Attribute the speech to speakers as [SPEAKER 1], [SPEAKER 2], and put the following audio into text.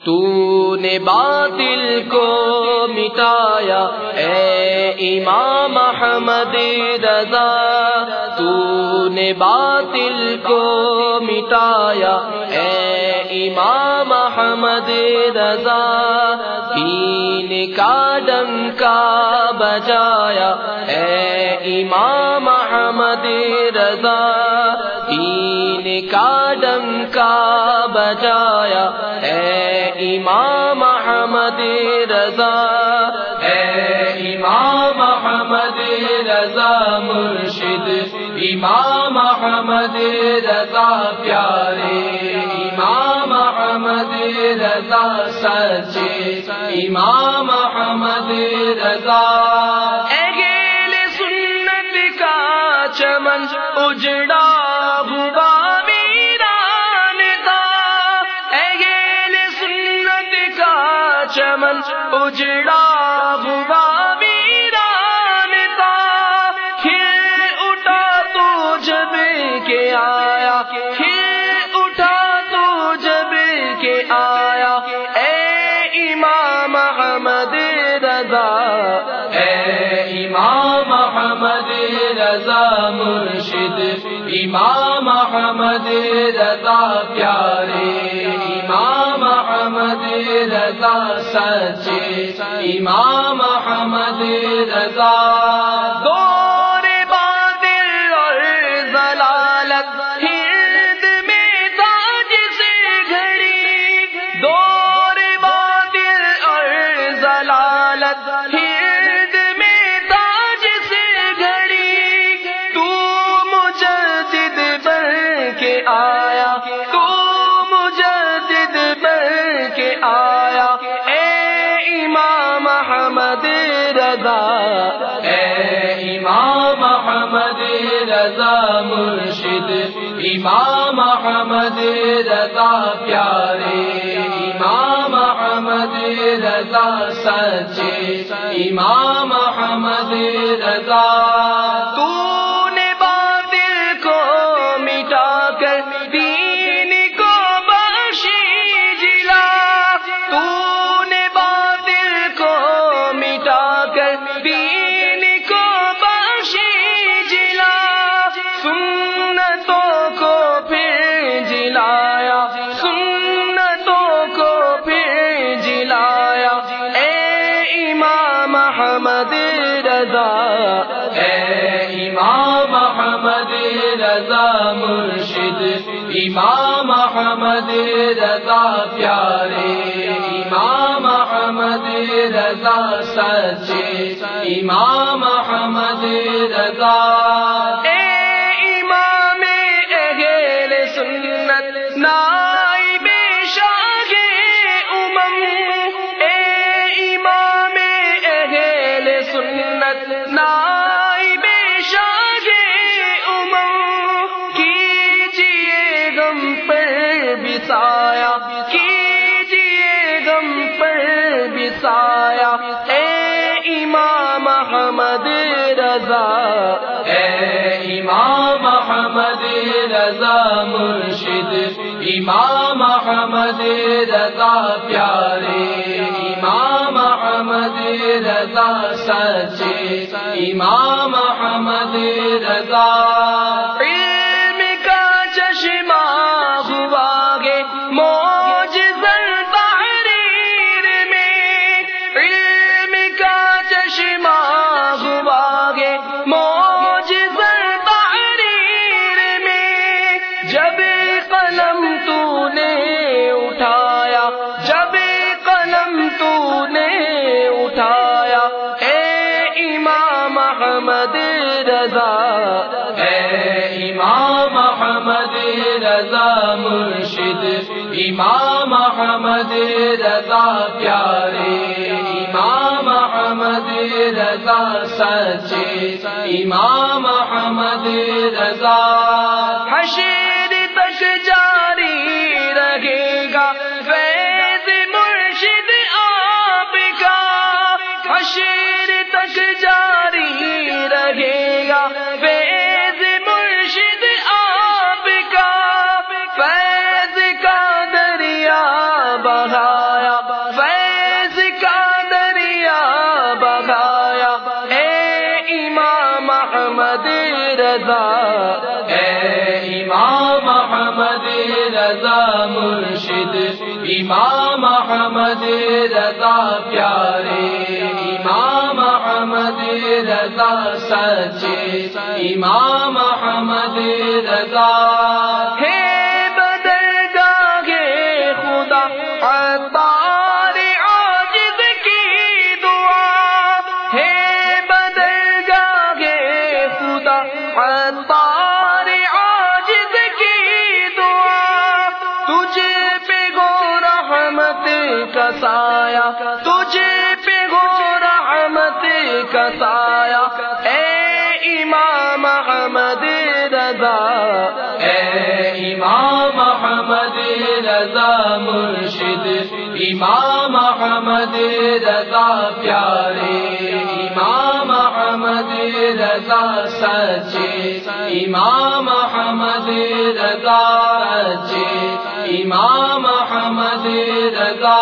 [SPEAKER 1] تو نے باطل کو مٹایا اے امام محمد رضا تو نے باطل کو مٹایا اے امام محمد رضا تین کا ڈنکا بجایا اے امام محمد رضا تین کا ڈنکا بجایا اے امام احمد رضا. اے امام احمد رضا مرشد. امام احمد رضا پیارے. امام احمد رضا سچے. امام احمد رضا. گیل سنت کا چمن اجڑا اجڑا ہوا ویران تا کھل اٹھا تو جب کے آیا۔ کھل اٹھا تو جب کے آیا۔ اے امام محمد رضا۔ اے امام محمد رضا مرشد۔ امام محمد رضا پیارے۔ رضا سچے، امام محمد رضا۔ دور بادل اور ضلالت ہرد میں تاج سے گھڑی۔ دور بادل اور ضلالت ہرد مرشد امام احمد رضا پیارے امام احمد رضا سچے امام محمد رضا تو محمد رضا. اے امام محمد رضا مرشد. امام محمد رضا پیارے. امام محمد رضا سچے. امام محمد رضا. رضا. اے امام محمد رضا مرشد. امام محمد رضا پیارے. امام محمد رضا سچے. امام محمد رضا. علم کا چشمہ قلم تو نے اٹھایا، جب قلم تو نے اٹھایا، اے امام محمد رضا، اے امام محمد رضا مرشد، امام محمد رضا پیارے، امام محمد رضا سچے، امام محمد رضا۔ حشر تک جاری رہے گا۔ فیض مرشد آپ کا حشر مرشد امام احمد رضا پیارے امام احمد رضا سچے امام احمد رضا۔ امام احمد رضا. اے امام احمد رضا مرشد. امام احمد رضا پیارے. امام احمد رضا سچے. امام احمد رضا سچے. امام احمد رضا